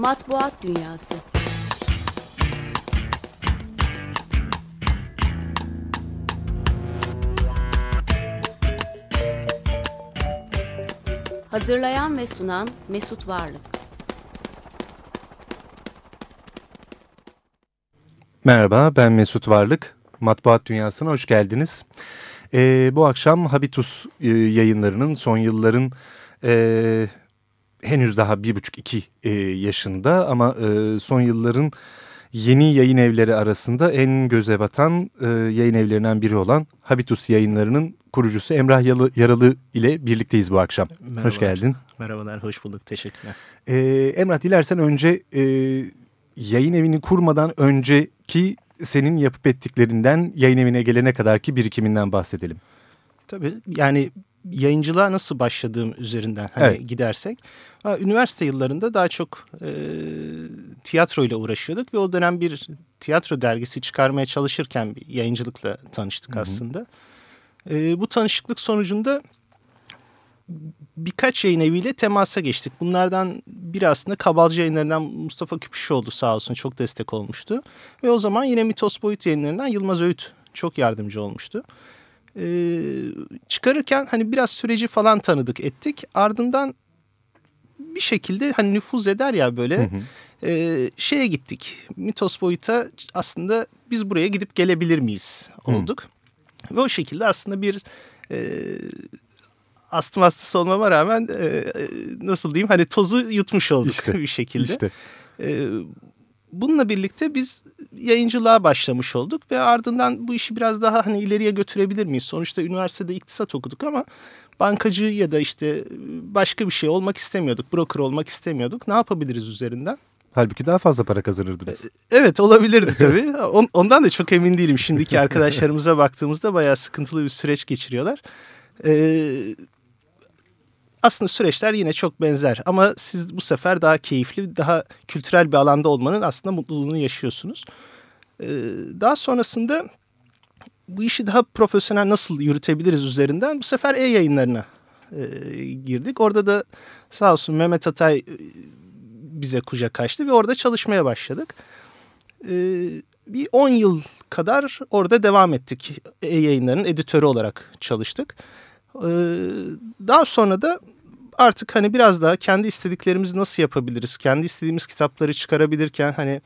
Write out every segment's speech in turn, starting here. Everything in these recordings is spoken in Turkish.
Matbuat Dünyası Hazırlayan ve sunan Mesut Varlık Merhaba ben Mesut Varlık. Matbuat Dünyası'na hoş geldiniz. Ee, bu akşam Habitus e, yayınlarının son yılların e, henüz daha bir buçuk iki e, yaşında ama e, son yılların yeni yayın evleri arasında en göze batan e, yayın evlerinden biri olan Habitus yayınlarının kurucusu Emrah Yaralı ile birlikteyiz bu akşam. Merhabalar. Hoş geldin. Merhabalar, hoş bulduk. Teşekkürler. Ee, Emrah dilersen önce e, yayın evini kurmadan önceki senin yapıp ettiklerinden yayın evine gelene kadarki birikiminden bahsedelim. Tabii yani yayıncılığa nasıl başladığım üzerinden hani evet. gidersek. Üniversite yıllarında daha çok e, tiyatro ile uğraşıyorduk ve o dönem bir tiyatro dergisi çıkarmaya çalışırken bir yayıncılıkla tanıştık Hı -hı. aslında. E, bu tanışıklık sonucunda birkaç yayın eviyle temasa geçtik. Bunlardan biri aslında Kabalcı yayınlarından Mustafa Küpüşoğlu sağ olsun çok destek olmuştu. Ve o zaman yine Mitos Boyut yayınlarından Yılmaz Öğüt çok yardımcı olmuştu. Ee, çıkarırken hani biraz süreci falan tanıdık ettik. Ardından bir şekilde hani nüfuz eder ya böyle hı hı. E, şeye gittik. Mitos Boyut'a aslında biz buraya gidip gelebilir miyiz olduk. Hı. Ve o şekilde aslında bir e, astım hastası olmama rağmen e, e, nasıl diyeyim hani tozu yutmuş olduk işte, bir şekilde. İşte. E, bununla birlikte biz yayıncılığa başlamış olduk ve ardından bu işi biraz daha hani ileriye götürebilir miyiz? Sonuçta üniversitede iktisat okuduk ama bankacı ya da işte başka bir şey olmak istemiyorduk. Broker olmak istemiyorduk. Ne yapabiliriz üzerinden? Halbuki daha fazla para kazanırdınız. Evet olabilirdi tabii. Ondan da çok emin değilim. Şimdiki arkadaşlarımıza baktığımızda bayağı sıkıntılı bir süreç geçiriyorlar. Ee, aslında süreçler yine çok benzer ama siz bu sefer daha keyifli, daha kültürel bir alanda olmanın aslında mutluluğunu yaşıyorsunuz. Ee, daha sonrasında bu işi daha profesyonel nasıl yürütebiliriz üzerinden bu sefer e-yayınlarına e, girdik. Orada da sağ olsun Mehmet Atay e, bize kucak açtı ve orada çalışmaya başladık. Ee, bir 10 yıl kadar orada devam ettik. E-yayınların editörü olarak çalıştık. Ee, daha sonra da artık hani biraz daha kendi istediklerimizi nasıl yapabiliriz? Kendi istediğimiz kitapları çıkarabilirken hani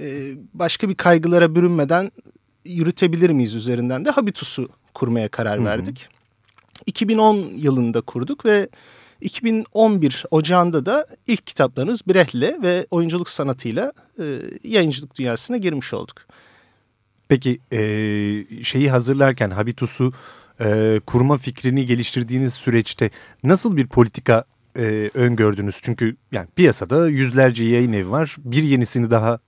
e, başka bir kaygılara bürünmeden yürütebilir miyiz üzerinden de Habitus'u kurmaya karar verdik. Hı hı. 2010 yılında kurduk ve 2011 Ocağı'nda da ilk kitaplarımız Brecht'le ve oyunculuk sanatıyla e, yayıncılık dünyasına girmiş olduk. Peki e, şeyi hazırlarken Habitus'u e, kurma fikrini geliştirdiğiniz süreçte nasıl bir politika e, öngördünüz? Çünkü yani piyasada yüzlerce yayın evi var. Bir yenisini daha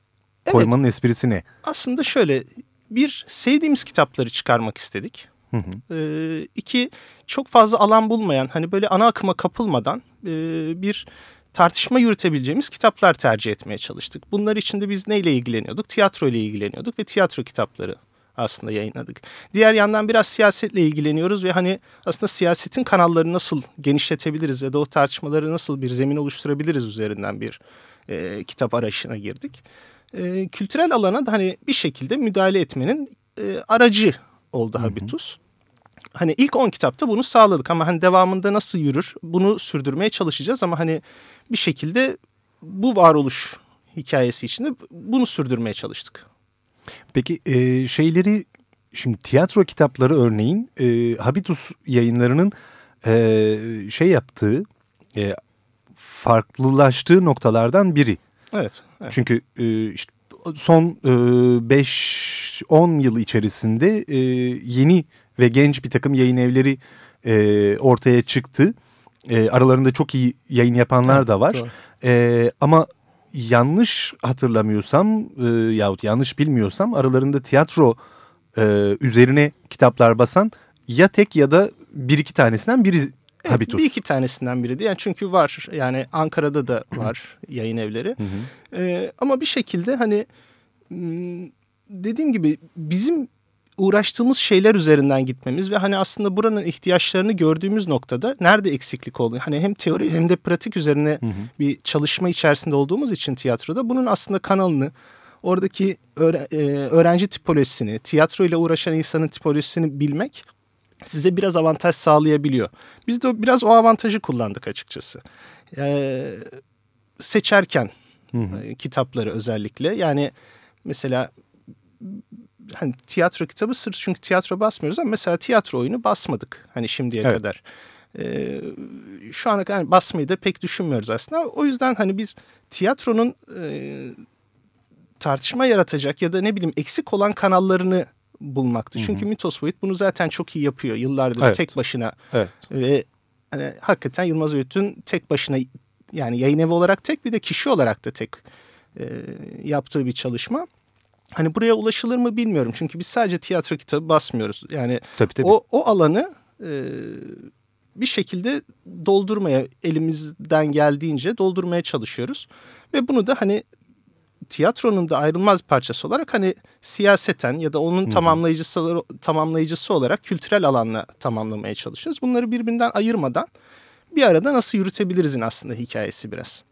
koymanın evet, esprisi ne? Aslında şöyle bir sevdiğimiz kitapları çıkarmak istedik. Hı hı. Ee, iki çok fazla alan bulmayan hani böyle ana akıma kapılmadan e, bir tartışma yürütebileceğimiz kitaplar tercih etmeye çalıştık. Bunlar içinde biz neyle ilgileniyorduk? Tiyatro ile ilgileniyorduk ve tiyatro kitapları aslında yayınladık. Diğer yandan biraz siyasetle ilgileniyoruz ve hani aslında siyasetin kanallarını nasıl genişletebiliriz ve de o tartışmaları nasıl bir zemin oluşturabiliriz üzerinden bir e, kitap arayışına girdik. E, kültürel alana da hani bir şekilde müdahale etmenin e, aracı oldu Habitus. Hani ilk 10 kitapta bunu sağladık ama hani devamında nasıl yürür bunu sürdürmeye çalışacağız ama hani bir şekilde bu varoluş hikayesi içinde bunu sürdürmeye çalıştık. Peki e, şeyleri şimdi tiyatro kitapları örneğin e, Habitus yayınlarının e, şey yaptığı e, farklılaştığı noktalardan biri. Evet. evet. Çünkü e, işte son 5-10 e, yıl içerisinde e, yeni ve genç bir takım yayın evleri e, ortaya çıktı. E, aralarında çok iyi yayın yapanlar evet, da var. E, ama yanlış hatırlamıyorsam e, yahut yanlış bilmiyorsam aralarında tiyatro e, üzerine kitaplar basan ya tek ya da bir iki tanesinden biri evet, Habitus. Bir iki tanesinden biriydi. Yani çünkü var yani Ankara'da da var yayın evleri. Ee, ama bir şekilde hani dediğim gibi bizim uğraştığımız şeyler üzerinden gitmemiz ve hani aslında buranın ihtiyaçlarını gördüğümüz noktada nerede eksiklik olduğunu hani hem teori hem de pratik üzerine hı hı. bir çalışma içerisinde olduğumuz için tiyatroda bunun aslında kanalını oradaki öğrenci tipolojisini, tiyatro ile uğraşan insanın tipolojisini bilmek size biraz avantaj sağlayabiliyor. Biz de biraz o avantajı kullandık açıkçası. Ee, seçerken hı hı. kitapları özellikle yani mesela hani tiyatro kitabı sırf çünkü tiyatro basmıyoruz ama mesela tiyatro oyunu basmadık hani şimdiye evet. kadar. Ee, şu ana kadar basmayı da pek düşünmüyoruz aslında. O yüzden hani biz tiyatronun e, tartışma yaratacak ya da ne bileyim eksik olan kanallarını bulmaktı. Hı hı. Çünkü Mitos Boyut bunu zaten çok iyi yapıyor yıllardır evet. tek başına. Evet. Ve hani hakikaten Yılmaz Öğüt'ün tek başına yani yayın evi olarak tek bir de kişi olarak da tek e, yaptığı bir çalışma. Hani buraya ulaşılır mı bilmiyorum. Çünkü biz sadece tiyatro kitabı basmıyoruz. Yani tabii, tabii. o o alanı e, bir şekilde doldurmaya elimizden geldiğince doldurmaya çalışıyoruz. Ve bunu da hani tiyatronun da ayrılmaz parçası olarak hani siyaseten ya da onun tamamlayıcısı tamamlayıcısı olarak kültürel alanla tamamlamaya çalışıyoruz. Bunları birbirinden ayırmadan bir arada nasıl yürütebilirizin aslında hikayesi biraz.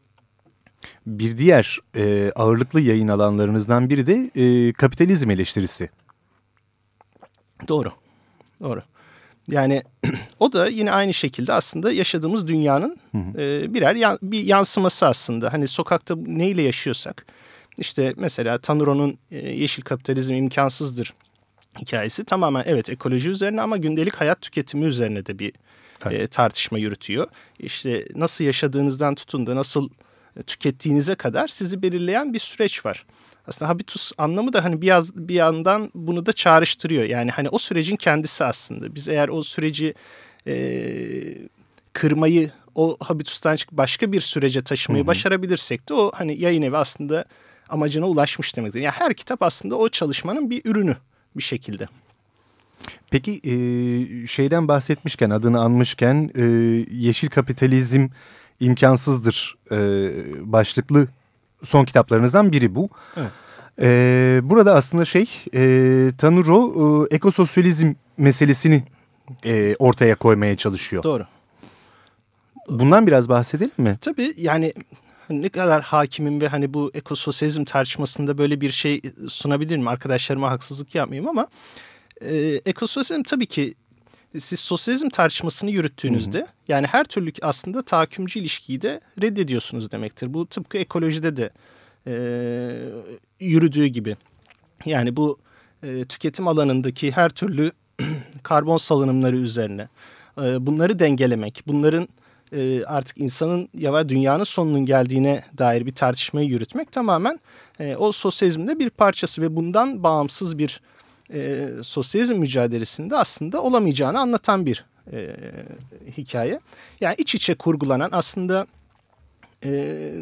Bir diğer e, ağırlıklı yayın alanlarınızdan biri de e, kapitalizm eleştirisi. Doğru, doğru. Yani o da yine aynı şekilde aslında yaşadığımız dünyanın hı hı. E, birer yan, bir yansıması aslında. Hani sokakta neyle yaşıyorsak işte mesela Tanro'nun e, yeşil kapitalizm imkansızdır hikayesi tamamen evet ekoloji üzerine ama gündelik hayat tüketimi üzerine de bir e, tartışma yürütüyor. İşte nasıl yaşadığınızdan tutun da nasıl tükettiğinize kadar sizi belirleyen bir süreç var. Aslında habitus anlamı da hani biraz bir yandan bunu da çağrıştırıyor. Yani hani o sürecin kendisi aslında. Biz eğer o süreci e, kırmayı o habitustan çıkıp başka bir sürece taşımayı hı hı. başarabilirsek de o hani yayın evi aslında amacına ulaşmış demektir. Yani her kitap aslında o çalışmanın bir ürünü bir şekilde. Peki e, şeyden bahsetmişken adını anmışken e, yeşil kapitalizm imkansızdır e, başlıklı son kitaplarınızdan biri bu. Evet. E, burada aslında şey e, Tanuro e, ekososyalizm meselesini e, ortaya koymaya çalışıyor. Doğru. Bundan biraz bahsedelim mi? Tabii yani Hani ne kadar hakimim ve hani bu ekososyalizm tartışmasında böyle bir şey sunabilirim. Arkadaşlarıma haksızlık yapmayayım ama e, ekososyalizm tabii ki siz sosyalizm tartışmasını yürüttüğünüzde hı hı. yani her türlü aslında tahakkümcü ilişkiyi de reddediyorsunuz demektir. Bu tıpkı ekolojide de e, yürüdüğü gibi. Yani bu e, tüketim alanındaki her türlü karbon salınımları üzerine e, bunları dengelemek, bunların e, artık insanın ya dünyanın sonunun geldiğine dair bir tartışmayı yürütmek tamamen e, o sosyalizmin bir parçası ve bundan bağımsız bir e, sosyalizm mücadelesinde aslında olamayacağını anlatan bir e, hikaye. Yani iç içe kurgulanan aslında e,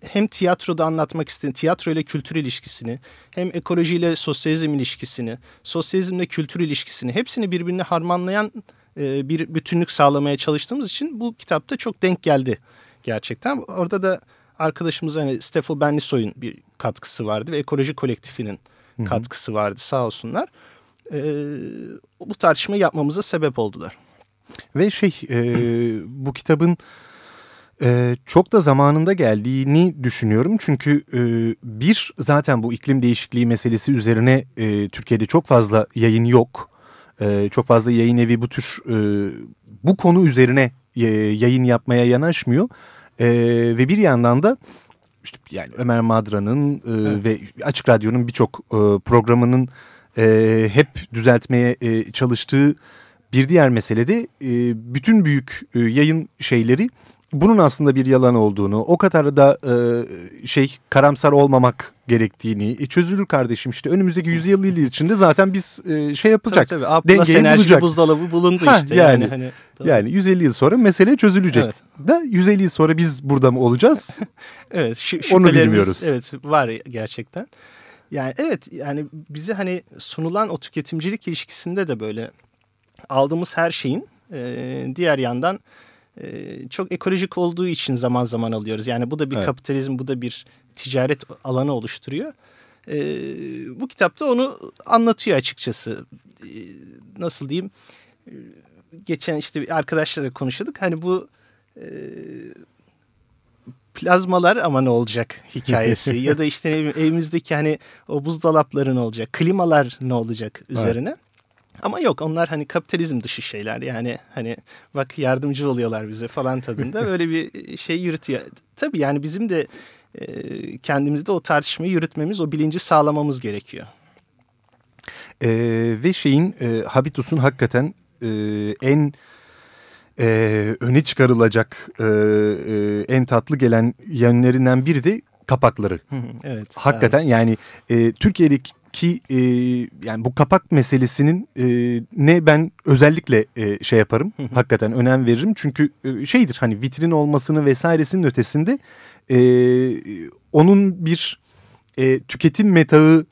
hem tiyatroda anlatmak istediğin tiyatro ile kültür ilişkisini, hem ekolojiyle sosyalizm ilişkisini, sosyalizmle kültür ilişkisini hepsini birbirine harmanlayan e, bir bütünlük sağlamaya çalıştığımız için bu kitapta çok denk geldi gerçekten. Orada da arkadaşımız hani Stefo Benlisoy'un bir katkısı vardı ve ekoloji kolektifinin Hı -hı. katkısı vardı sağ olsunlar. E, bu tartışmayı yapmamıza sebep oldular. Ve şey e, bu kitabın e, çok da zamanında geldiğini düşünüyorum. Çünkü e, bir zaten bu iklim değişikliği meselesi üzerine e, Türkiye'de çok fazla yayın yok. E, çok fazla yayın evi bu tür e, bu konu üzerine e, yayın yapmaya yanaşmıyor. E, ve bir yandan da işte yani Ömer Madra'nın e, evet. ve Açık Radyo'nun birçok e, programının e, hep düzeltmeye e, çalıştığı bir diğer mesele de e, bütün büyük e, yayın şeyleri bunun aslında bir yalan olduğunu, o kadar da e, şey karamsar olmamak gerektiğini, e, çözülür kardeşim işte önümüzdeki yüzyıl yıl içinde zaten biz e, şey yapacak. Tabii tabii. Dengeyi bulacak. buzdolabı bulundu ha, işte. Yani, yani, hani, yani 150 yıl sonra mesele çözülecek. Evet. Da 150 yıl sonra biz burada mı olacağız? evet. Şü Onu bilmiyoruz. Evet var gerçekten. Yani evet yani bize hani sunulan o tüketimcilik ilişkisinde de böyle aldığımız her şeyin e, diğer yandan çok ekolojik olduğu için zaman zaman alıyoruz. Yani bu da bir evet. kapitalizm, bu da bir ticaret alanı oluşturuyor. Bu kitapta onu anlatıyor açıkçası. Nasıl diyeyim? Geçen işte arkadaşlarla konuşuyorduk. Hani bu plazmalar ama ne olacak hikayesi ya da işte evimizdeki hani o buzdolapları ne olacak, klimalar ne olacak üzerine. Evet. Ama yok onlar hani kapitalizm dışı şeyler yani hani bak yardımcı oluyorlar bize falan tadında böyle bir şey yürütüyor. Tabii yani bizim de e, kendimizde o tartışmayı yürütmemiz, o bilinci sağlamamız gerekiyor. E, ve şeyin e, Habitus'un hakikaten e, en e, öne çıkarılacak e, e, en tatlı gelen yönlerinden biri de kapakları. evet. Hakikaten yani e, Türkiye'deki e, yani bu kapak meselesinin e, ne ben özellikle e, şey yaparım. hakikaten önem veririm. Çünkü e, şeydir hani vitrin olmasını vesairesinin ötesinde e, onun bir e, tüketim metağı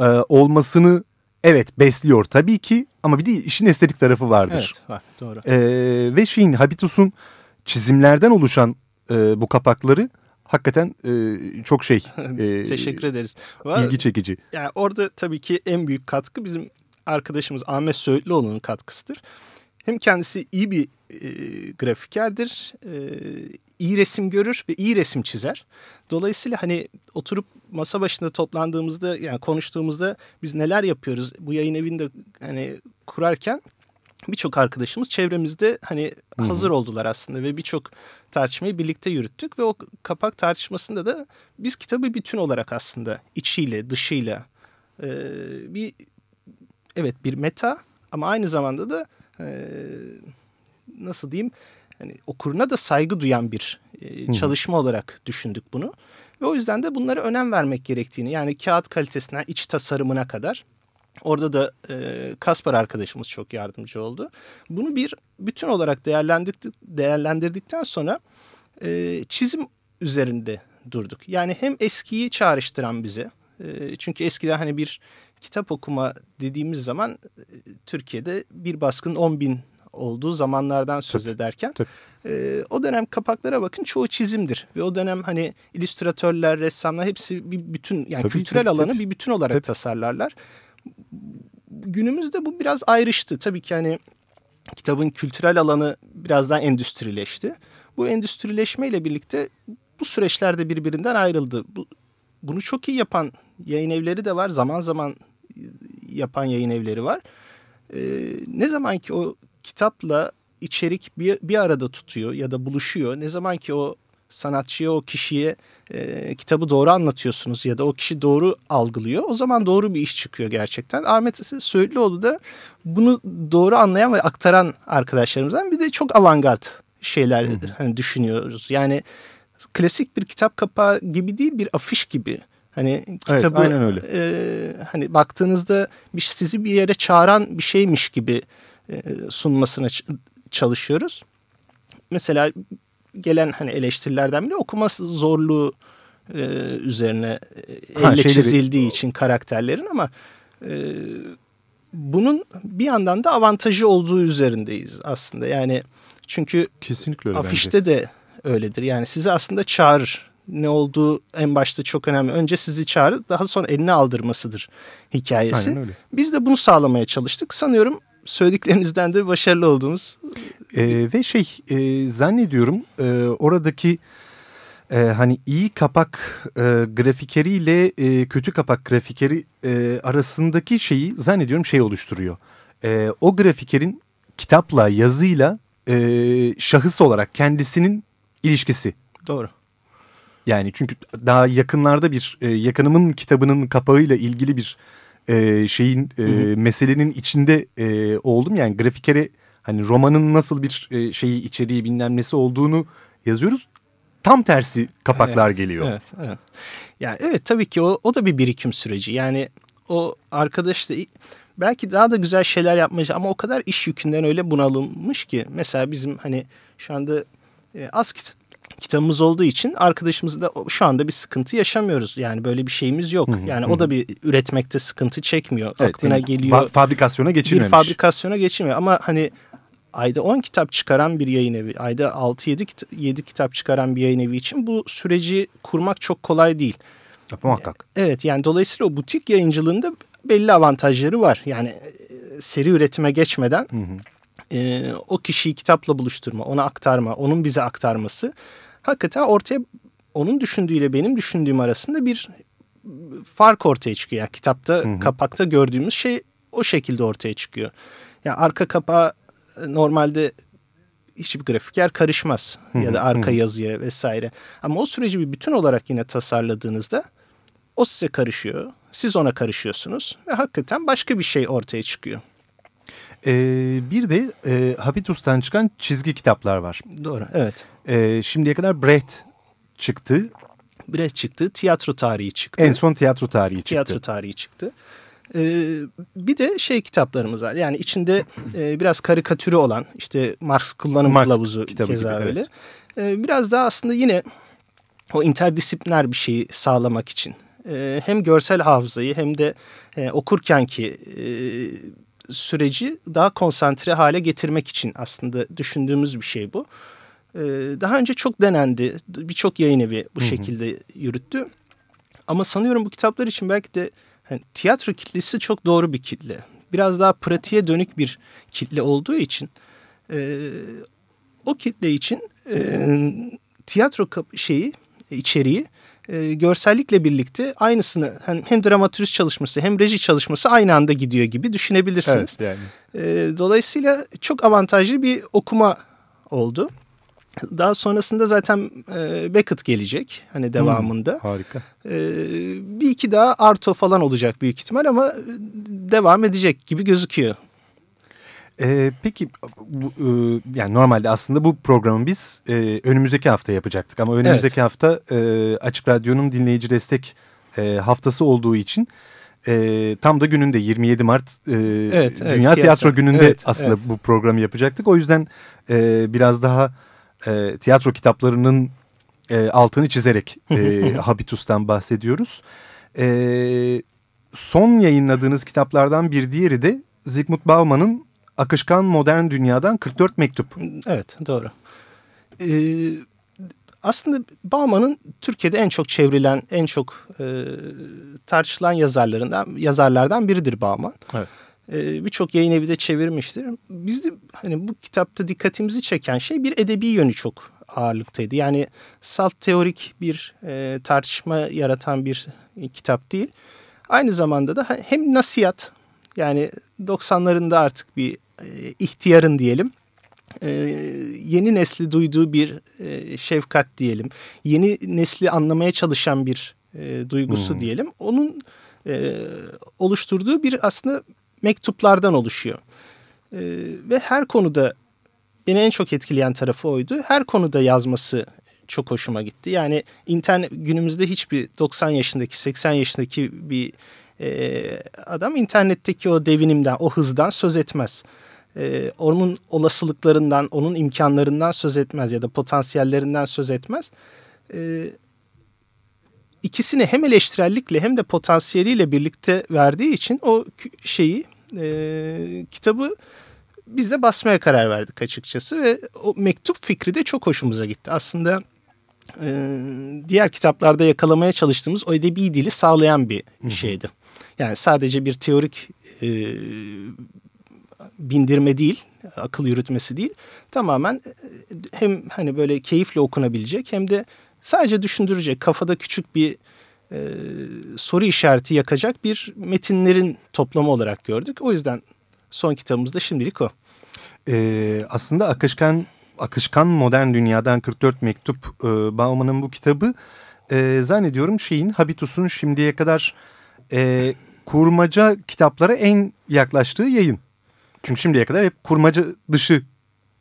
e, olmasını evet besliyor tabii ki ama bir de işin estetik tarafı vardır. Evet var doğru. Ee, ve şeyin Habitus'un çizimlerden oluşan e, bu kapakları hakikaten e, çok şey. E, Teşekkür ederiz. İlgi çekici. Yani orada tabii ki en büyük katkı bizim arkadaşımız Ahmet Söğütlüoğlu'nun katkısıdır. Hem kendisi iyi bir e, grafikerdir, e, iyi resim görür ve iyi resim çizer. Dolayısıyla hani oturup masa başında toplandığımızda yani konuştuğumuzda biz neler yapıyoruz bu yayın evinde hani kurarken birçok arkadaşımız çevremizde hani hazır oldular aslında ve birçok tartışmayı birlikte yürüttük ve o kapak tartışmasında da biz kitabı bütün olarak aslında içiyle dışıyla e, bir evet bir meta ama aynı zamanda da e, nasıl diyeyim hani okuruna da saygı duyan bir e, çalışma Hı. olarak düşündük bunu. Ve o yüzden de bunlara önem vermek gerektiğini yani kağıt kalitesinden iç tasarımına kadar Orada da e, Kaspar arkadaşımız çok yardımcı oldu. Bunu bir bütün olarak değerlendirdik, değerlendirdikten sonra e, çizim üzerinde durduk. Yani hem eskiyi çağrıştıran bize. E, çünkü eskiden hani bir kitap okuma dediğimiz zaman e, Türkiye'de bir baskın 10 bin olduğu zamanlardan söz tabii, ederken tabii. E, o dönem kapaklara bakın çoğu çizimdir ve o dönem hani illüstratörler, ressamlar hepsi bir bütün yani tabii, kültürel tabii, alanı tabii. bir bütün olarak tabii. tasarlarlar. Günümüzde bu biraz ayrıştı. Tabii ki hani kitabın kültürel alanı biraz daha endüstrileşti. Bu endüstrileşmeyle birlikte bu süreçler de birbirinden ayrıldı. Bu, bunu çok iyi yapan yayın evleri de var. Zaman zaman yapan yayın evleri var. Ee, ne zaman ki o kitapla içerik bir, bir arada tutuyor ya da buluşuyor. Ne zaman ki o sanatçıya, o kişiye e, kitabı doğru anlatıyorsunuz ya da o kişi doğru algılıyor. O zaman doğru bir iş çıkıyor gerçekten. Ahmet Söğütlüoğlu da bunu doğru anlayan ve aktaran arkadaşlarımızdan bir de çok avantgard şeyler hani düşünüyoruz. Yani klasik bir kitap kapağı gibi değil bir afiş gibi. Hani kitabı evet, aynen öyle. E, hani baktığınızda bir sizi bir yere çağıran bir şeymiş gibi e, sunmasına çalışıyoruz. Mesela gelen hani eleştirilerden biri okuması zorluğu e, üzerine e, elle şeyleri... çizildiği için karakterlerin ama e, bunun bir yandan da avantajı olduğu üzerindeyiz aslında. Yani çünkü Kesinlikle öyle afişte bence. de öyledir. Yani sizi aslında çağırır. Ne olduğu en başta çok önemli. Önce sizi çağırır daha sonra eline aldırmasıdır hikayesi. Biz de bunu sağlamaya çalıştık. Sanıyorum söylediklerinizden de başarılı olduğumuz. Ee, ve şey e, zannediyorum e, oradaki e, hani iyi kapak e, grafikeriyle e, kötü kapak grafikeri e, arasındaki şeyi zannediyorum şey oluşturuyor. E, o grafikerin kitapla yazıyla e, şahıs olarak kendisinin ilişkisi. Doğru. Yani çünkü daha yakınlarda bir e, yakınımın kitabının kapağıyla ilgili bir e, şeyin e, meselenin içinde e, oldum. Yani grafikere hani romanın nasıl bir e, şeyi içeriği bilmem nesi olduğunu yazıyoruz. Tam tersi kapaklar evet, geliyor. Evet, evet. Yani evet tabii ki o, o da bir birikim süreci. Yani o arkadaş da belki daha da güzel şeyler yapmacı ama o kadar iş yükünden öyle bunalılmış ki. Mesela bizim hani şu anda e, az kitap kitabımız olduğu için arkadaşımızla da şu anda bir sıkıntı yaşamıyoruz. Yani böyle bir şeyimiz yok. Yani o da bir üretmekte sıkıntı çekmiyor. Evet, Aklına geliyor. Fa fabrikasyona geçirmemiş. Bir fabrikasyona geçirmiyor ama hani ayda 10 kitap çıkaran bir yayın evi, ayda 6-7 kitap, 7 kitap çıkaran bir yayın evi için bu süreci kurmak çok kolay değil. Muhakkak. Evet yani dolayısıyla o butik yayıncılığında belli avantajları var. Yani e, seri üretime geçmeden hı hı. E, o kişiyi kitapla buluşturma, ona aktarma, onun bize aktarması hakikaten ortaya onun düşündüğüyle benim düşündüğüm arasında bir fark ortaya çıkıyor. Yani kitapta hı hı. kapakta gördüğümüz şey o şekilde ortaya çıkıyor. Yani arka kapağı e, normalde hiçbir grafiker karışmaz ya da arka yazıya vesaire. Ama o süreci bir bütün olarak yine tasarladığınızda o size karışıyor. Siz ona karışıyorsunuz ve hakikaten başka bir şey ortaya çıkıyor. Ee, bir de e, Habitus'tan çıkan çizgi kitaplar var. Doğru, evet. Ee, şimdiye kadar Brecht çıktı. Brecht çıktı, tiyatro tarihi çıktı. En son tiyatro tarihi çıktı. Tiyatro tarihi çıktı. Ee, bir de şey kitaplarımız var. Yani içinde e, biraz karikatürü olan işte Marx kullanım Marx kılavuzu kitabı keza gibi, öyle. Evet. Ee, biraz daha aslında yine o interdisipliner bir şeyi sağlamak için e, hem görsel hafızayı hem de e, okurkenki e, süreci daha konsantre hale getirmek için aslında düşündüğümüz bir şey bu. E, daha önce çok denendi. Birçok yayın evi bu hı hı. şekilde yürüttü. Ama sanıyorum bu kitaplar için belki de yani, tiyatro kitlesi çok doğru bir kitle. Biraz daha pratiğe dönük bir kitle olduğu için e, o kitle için e, tiyatro şeyi içeriği e, görsellikle birlikte aynısını hem, hem dramatürist çalışması hem reji çalışması aynı anda gidiyor gibi düşünebilirsiniz. Evet, yani. e, dolayısıyla çok avantajlı bir okuma oldu. Daha sonrasında zaten e, Beckett gelecek hani devamında. Hmm, harika. E, bir iki daha Arto falan olacak büyük ihtimal ama devam edecek gibi gözüküyor. Ee, peki bu, e, yani normalde aslında bu programı biz e, önümüzdeki hafta yapacaktık ama önümüzdeki evet. hafta e, Açık Radyo'nun dinleyici destek e, haftası olduğu için e, tam da gününde 27 Mart e, evet, Dünya evet, Tiyatro, Tiyatro Günü'nde evet, aslında evet. bu programı yapacaktık. O yüzden e, biraz daha e, tiyatro kitaplarının e, altını çizerek e, Habitus'tan bahsediyoruz. E, son yayınladığınız kitaplardan bir diğeri de Zygmunt Bauman'ın Akışkan Modern Dünyadan 44 Mektup. Evet doğru. Ee, aslında Bauman'ın Türkiye'de en çok çevrilen, en çok e, tartışılan yazarlarından yazarlardan biridir Bauman. Evet. Ee, Birçok yayın evi de çevirmiştir. Biz hani bu kitapta dikkatimizi çeken şey bir edebi yönü çok ağırlıktaydı. Yani salt teorik bir e, tartışma yaratan bir e, kitap değil. Aynı zamanda da hem nasihat yani 90'larında artık bir e, ihtiyarın diyelim e, yeni nesli duyduğu bir e, şefkat diyelim. Yeni nesli anlamaya çalışan bir e, duygusu hmm. diyelim. Onun e, oluşturduğu bir aslında mektuplardan oluşuyor. E, ve her konuda beni en çok etkileyen tarafı oydu. Her konuda yazması çok hoşuma gitti. Yani internet günümüzde hiçbir 90 yaşındaki 80 yaşındaki bir e, adam internetteki o devinimden, o hızdan söz etmez. E, onun olasılıklarından, onun imkanlarından söz etmez ya da potansiyellerinden söz etmez. E, ikisini hem eleştirellikle hem de potansiyeliyle birlikte verdiği için o şeyi, e, kitabı biz de basmaya karar verdik açıkçası ve o mektup fikri de çok hoşumuza gitti. Aslında e, diğer kitaplarda yakalamaya çalıştığımız o edebi dili sağlayan bir şeydi. Yani sadece bir teorik e, bindirme değil, akıl yürütmesi değil. Tamamen e, hem hani böyle keyifle okunabilecek hem de sadece düşündürecek, kafada küçük bir e, soru işareti yakacak bir metinlerin toplamı olarak gördük. O yüzden son kitabımız da şimdilik o. Ee, aslında akışkan akışkan modern dünyadan 44 mektup e, Bauman'ın bu kitabı e, zannediyorum şeyin Habitus'un şimdiye kadar e, kurmaca kitaplara en yaklaştığı yayın. Çünkü şimdiye kadar hep kurmaca dışı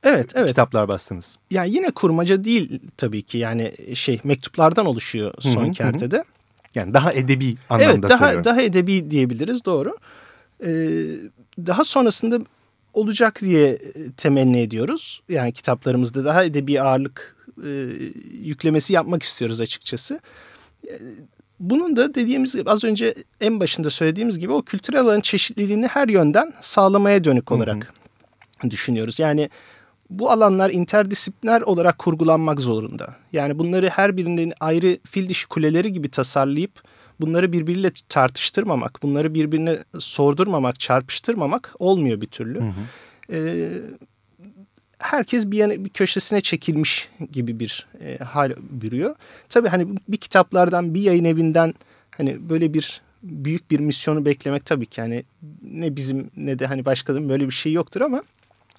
evet, evet. kitaplar bastınız. Yani yine kurmaca değil tabii ki yani şey mektuplardan oluşuyor son kertede. Yani daha edebi anlamda evet, daha, söylüyorum. daha edebi diyebiliriz doğru. Ee, daha sonrasında olacak diye temenni ediyoruz. Yani kitaplarımızda daha edebi ağırlık e, yüklemesi yapmak istiyoruz açıkçası. Bunun da dediğimiz gibi az önce en başında söylediğimiz gibi o kültürel alanın çeşitliliğini her yönden sağlamaya dönük olarak hı hı. düşünüyoruz. Yani bu alanlar interdisipliner olarak kurgulanmak zorunda. Yani bunları her birinin ayrı fil dişi kuleleri gibi tasarlayıp bunları birbiriyle tartıştırmamak, bunları birbirine sordurmamak, çarpıştırmamak olmuyor bir türlü. Hı hı. Ee, herkes bir, yana, bir köşesine çekilmiş gibi bir e, hal bürüyor. Tabii hani bir kitaplardan, bir yayın evinden hani böyle bir büyük bir misyonu beklemek tabii ki hani ne bizim ne de hani başkalarının böyle bir şey yoktur ama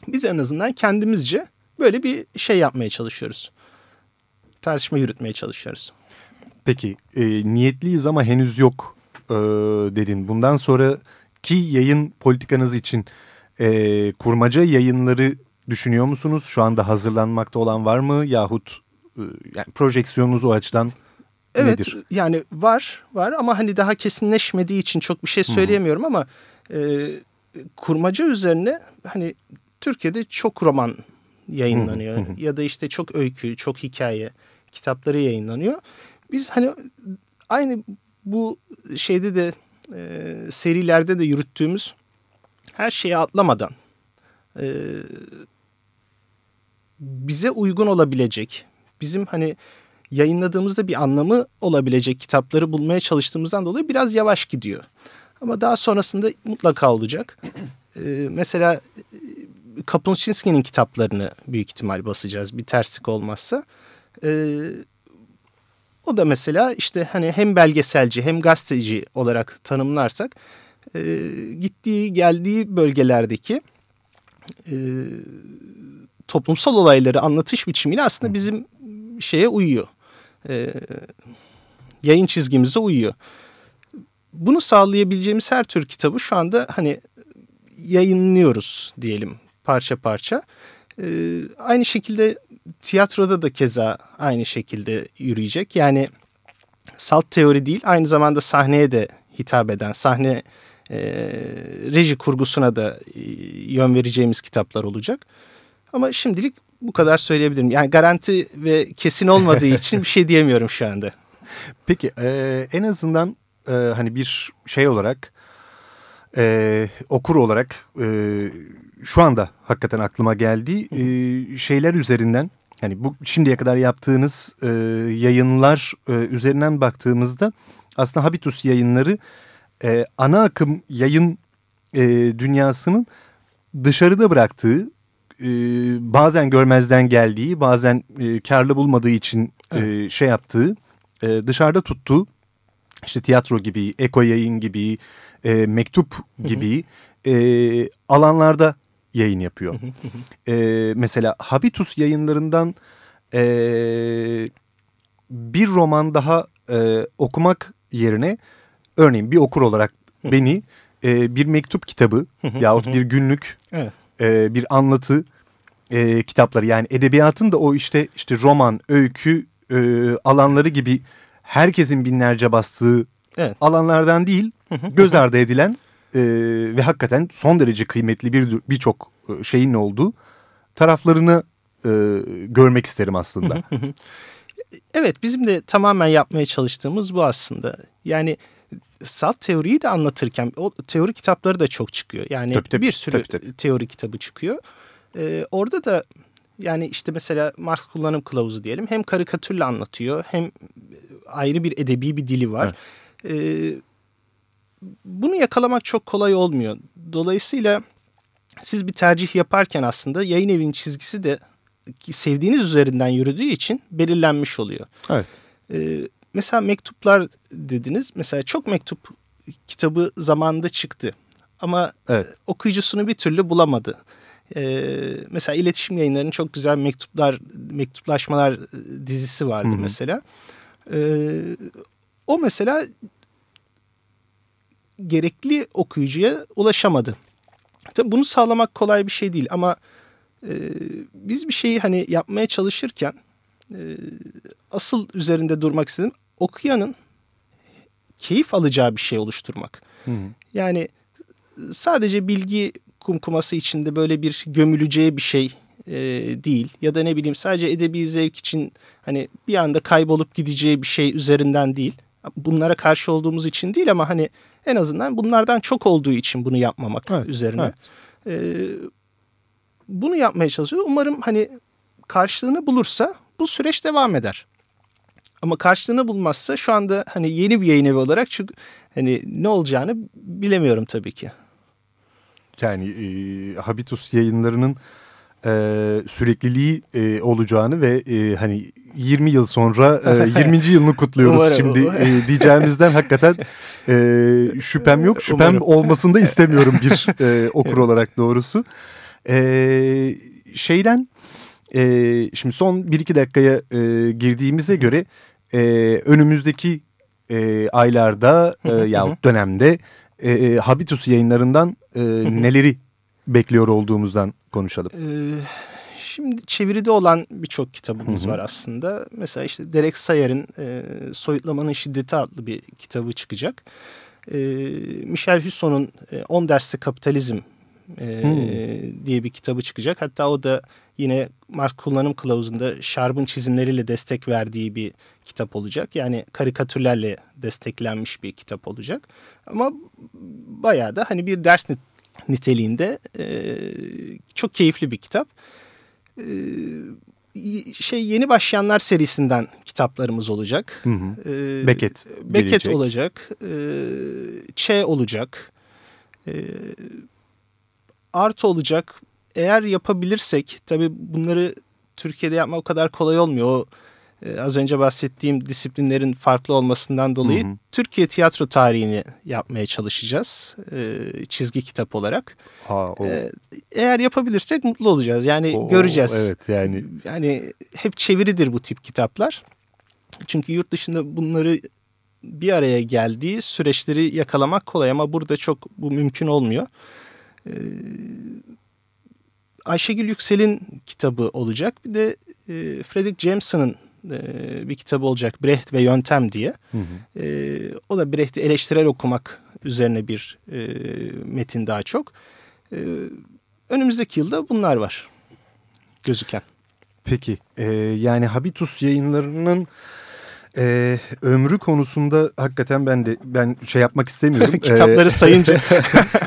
biz en azından kendimizce böyle bir şey yapmaya çalışıyoruz. Tartışma yürütmeye çalışıyoruz. Peki e, niyetliyiz ama henüz yok e, dedin. Bundan sonraki yayın politikanız için e, kurmaca yayınları düşünüyor musunuz? Şu anda hazırlanmakta olan var mı yahut e, yani projeksiyonunuz o açıdan evet, nedir? yani var var ama hani daha kesinleşmediği için çok bir şey söyleyemiyorum Hı -hı. ama e, kurmaca üzerine hani Türkiye'de çok roman yayınlanıyor. Ya da işte çok öykü, çok hikaye kitapları yayınlanıyor. Biz hani aynı bu şeyde de e, serilerde de yürüttüğümüz her şeyi atlamadan e, bize uygun olabilecek, bizim hani yayınladığımızda bir anlamı olabilecek kitapları bulmaya çalıştığımızdan dolayı biraz yavaş gidiyor. Ama daha sonrasında mutlaka olacak. Ee, mesela Kapuscinski'nin kitaplarını büyük ihtimal basacağız bir terslik olmazsa. Ee, o da mesela işte hani hem belgeselci hem gazeteci olarak tanımlarsak e, gittiği geldiği bölgelerdeki e, toplumsal olayları anlatış biçimiyle aslında bizim şeye uyuyor. E, yayın çizgimize uyuyor. Bunu sağlayabileceğimiz her tür kitabı şu anda hani yayınlıyoruz diyelim parça parça. E, aynı şekilde tiyatroda da keza aynı şekilde yürüyecek. Yani salt teori değil aynı zamanda sahneye de hitap eden, sahne e, reji kurgusuna da e, yön vereceğimiz kitaplar olacak. Ama şimdilik bu kadar söyleyebilirim. Yani garanti ve kesin olmadığı için bir şey diyemiyorum şu anda. Peki e, en azından e, hani bir şey olarak e, okur olarak e, şu anda hakikaten aklıma geldi e, şeyler üzerinden hani bu şimdiye kadar yaptığınız e, yayınlar e, üzerinden baktığımızda aslında Habitus yayınları e, ana akım yayın e, dünyasının dışarıda bıraktığı e, bazen görmezden geldiği bazen e, karlı bulmadığı için e, şey yaptığı e, dışarıda tuttuğu işte tiyatro gibi, eko yayın gibi, e, mektup gibi e, alanlarda yayın yapıyor. e, mesela Habitus yayınlarından e, bir roman daha e, okumak yerine örneğin bir okur olarak beni e, bir mektup kitabı yahut bir günlük evet. e, bir anlatı e, kitapları yani edebiyatın da o işte işte roman, öykü e, alanları gibi herkesin binlerce bastığı evet. alanlardan değil göz ardı edilen e, ve hakikaten son derece kıymetli bir birçok e, şeyin olduğu taraflarını e, görmek isterim aslında. evet bizim de tamamen yapmaya çalıştığımız bu aslında. Yani salt teoriyi de anlatırken o teori kitapları da çok çıkıyor. Yani tabii, tabii, bir sürü tabii, tabii. teori kitabı çıkıyor. Ee, orada da yani işte mesela Marx kullanım kılavuzu diyelim hem karikatürle anlatıyor hem ayrı bir edebi bir dili var. Evet. Ee, bunu yakalamak çok kolay olmuyor. Dolayısıyla siz bir tercih yaparken aslında yayın evinin çizgisi de sevdiğiniz üzerinden yürüdüğü için belirlenmiş oluyor. Evet. Ee, mesela mektuplar dediniz. Mesela çok mektup kitabı zamanında çıktı. Ama evet. okuyucusunu bir türlü bulamadı. Ee, mesela iletişim yayınlarının çok güzel mektuplar, mektuplaşmalar dizisi vardı Hı -hı. mesela. Ee, o mesela gerekli okuyucuya ulaşamadı. Tabii bunu sağlamak kolay bir şey değil ama e, biz bir şeyi hani yapmaya çalışırken e, asıl üzerinde durmak istedim. Okuyanın keyif alacağı bir şey oluşturmak. Hı hı. Yani sadece bilgi kumkuması içinde böyle bir gömüleceği bir şey e, değil. Ya da ne bileyim sadece edebi zevk için hani bir anda kaybolup gideceği bir şey üzerinden değil. Bunlara karşı olduğumuz için değil ama hani en azından bunlardan çok olduğu için bunu yapmamak evet, üzerine. Evet. Ee, bunu yapmaya çalışıyor. Umarım hani karşılığını bulursa bu süreç devam eder. Ama karşılığını bulmazsa şu anda hani yeni bir yayın evi olarak çünkü hani ne olacağını bilemiyorum tabii ki. Yani e, Habitus yayınlarının e, sürekliliği e, olacağını ve e, hani 20 yıl sonra e, 20. yılını kutluyoruz Umarım. şimdi e, diyeceğimizden hakikaten e, şüphem yok. Şüphem Umarım. olmasını da istemiyorum bir e, okur olarak doğrusu. E, şeyden e, şimdi son 1-2 dakikaya e, girdiğimize göre e, önümüzdeki e, aylarda e, yahut dönemde e, Habitus yayınlarından e, neleri bekliyor olduğumuzdan konuşalım. Ee, şimdi çeviride olan birçok kitabımız var aslında. Mesela işte Derek Sayer'in e, Soyutlamanın Şiddeti adlı bir kitabı çıkacak. E, Michel Husson'un e, 10 derste kapitalizm e, diye bir kitabı çıkacak. Hatta o da yine Marx kullanım kılavuzunda Şarb'ın çizimleriyle destek verdiği bir kitap olacak. Yani karikatürlerle desteklenmiş bir kitap olacak. Ama bayağı da hani bir ders niteliğinde e, çok keyifli bir kitap. E, şey yeni başlayanlar serisinden kitaplarımız olacak. Hı hı. E, Beckett Beckett gelecek. olacak. E, Ç olacak. E, Art olacak. Eğer yapabilirsek tabii bunları Türkiye'de yapmak o kadar kolay olmuyor. O e, az önce bahsettiğim disiplinlerin farklı olmasından dolayı Hı hı. Türkiye tiyatro tarihini yapmaya çalışacağız. e, çizgi kitap olarak. Aa, o, E, eğer yapabilirsek mutlu olacağız. Yani o- göreceğiz. Evet yani Yani hep çeviridir bu tip kitaplar. Çünkü yurt dışında bunları bir araya geldiği süreçleri yakalamak kolay ama burada çok bu mümkün olmuyor. Ee, Ayşegül Yüksel'in kitabı olacak. Bir de e, Frederick Jameson'ın e, bir kitabı olacak Brecht ve Yöntem diye. Hı hı. E, o da Brecht'i eleştirel okumak üzerine bir e, metin daha çok. E, önümüzdeki yılda bunlar var gözüken. Peki e, yani Habitus yayınlarının e, ömrü konusunda hakikaten ben de ben şey yapmak istemiyorum. Kitapları sayınca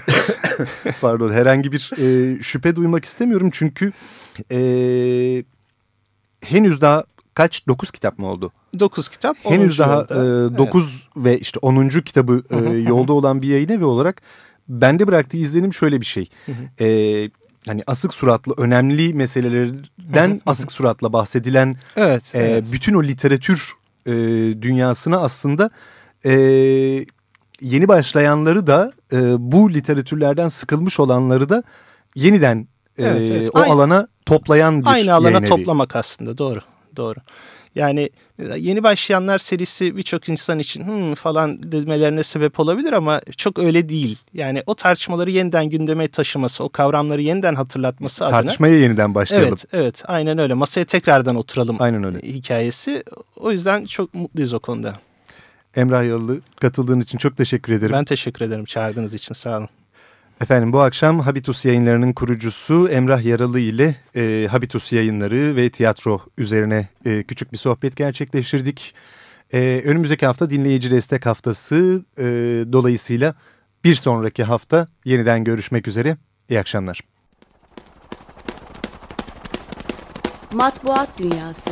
pardon herhangi bir e, şüphe duymak istemiyorum çünkü e, henüz daha kaç 9 kitap mı oldu? 9 kitap. Henüz 10. daha yılda. e, 9 ve işte 10. kitabı e, yolda olan bir yayın evi olarak bende bıraktığı izlenim şöyle bir şey. E, hani asık suratlı önemli meselelerden asık suratla bahsedilen Evet. e, evet. bütün o literatür e, dünyasına aslında e, yeni başlayanları da e, bu literatürlerden sıkılmış olanları da yeniden e, Evet, evet. o Aynı- alana toplayan bir Aynı alana toplamak aslında doğru. Doğru. Yani e, yeni başlayanlar serisi birçok insan için "Hmm" falan demelerine sebep olabilir ama çok öyle değil. Yani o tartışmaları yeniden gündeme taşıması, o kavramları yeniden hatırlatması adına. Tartışmaya yeniden başlayalım. Evet, evet, aynen öyle. Masaya tekrardan oturalım. Aynen öyle. Hikayesi. O yüzden çok mutluyuz o konuda. Emrah Yaralı katıldığın için çok teşekkür ederim. Ben teşekkür ederim çağırdığınız için. Sağ olun. Efendim bu akşam Habitus yayınlarının kurucusu Emrah Yaralı ile e, Habitus yayınları ve tiyatro üzerine e, küçük bir sohbet gerçekleştirdik. E, önümüzdeki hafta dinleyici destek haftası e, dolayısıyla bir sonraki hafta yeniden görüşmek üzere. İyi akşamlar. Matbuat Dünyası